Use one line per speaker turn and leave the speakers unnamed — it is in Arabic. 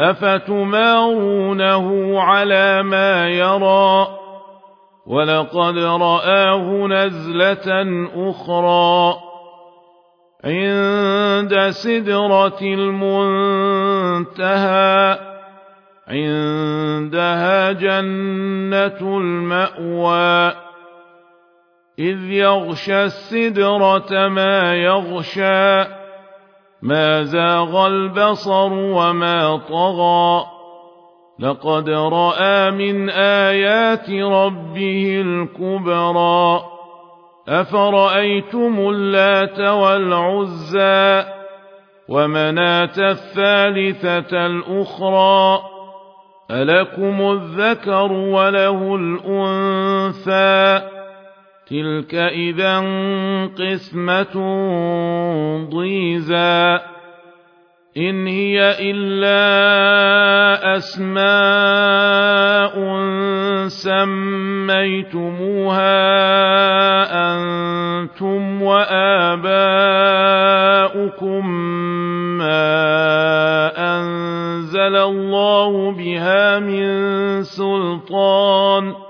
أفتمارونه على ما يرى ولقد رآه نزلة أخرى عند سدرة المنتهى عندها جنة المأوى إذ يغشى السدرة ما يغشى ما زاغ البصر وما طغى. لقد رأى من آيات ربه الكبرى. أفرأيتم اللات والعزى ومناة الثالثة الأخرى؟ ألكم الذكر وله الأنثى؟ تلك إذا قسمة ضيزى إن هي إلا أسماء سميتموها أنتم وآباؤكم ما أنزل الله بها من سلطان